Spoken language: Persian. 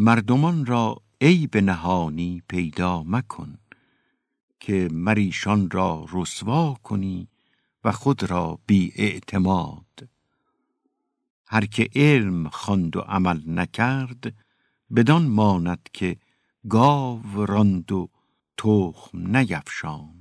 مردمان را عیب نهانی پیدا مکن که مریشان را رسوا کنی و خود را بی اعتماد. هر که علم خواند و عمل نکرد بدان ماند که گاو راند و تخم نیفشان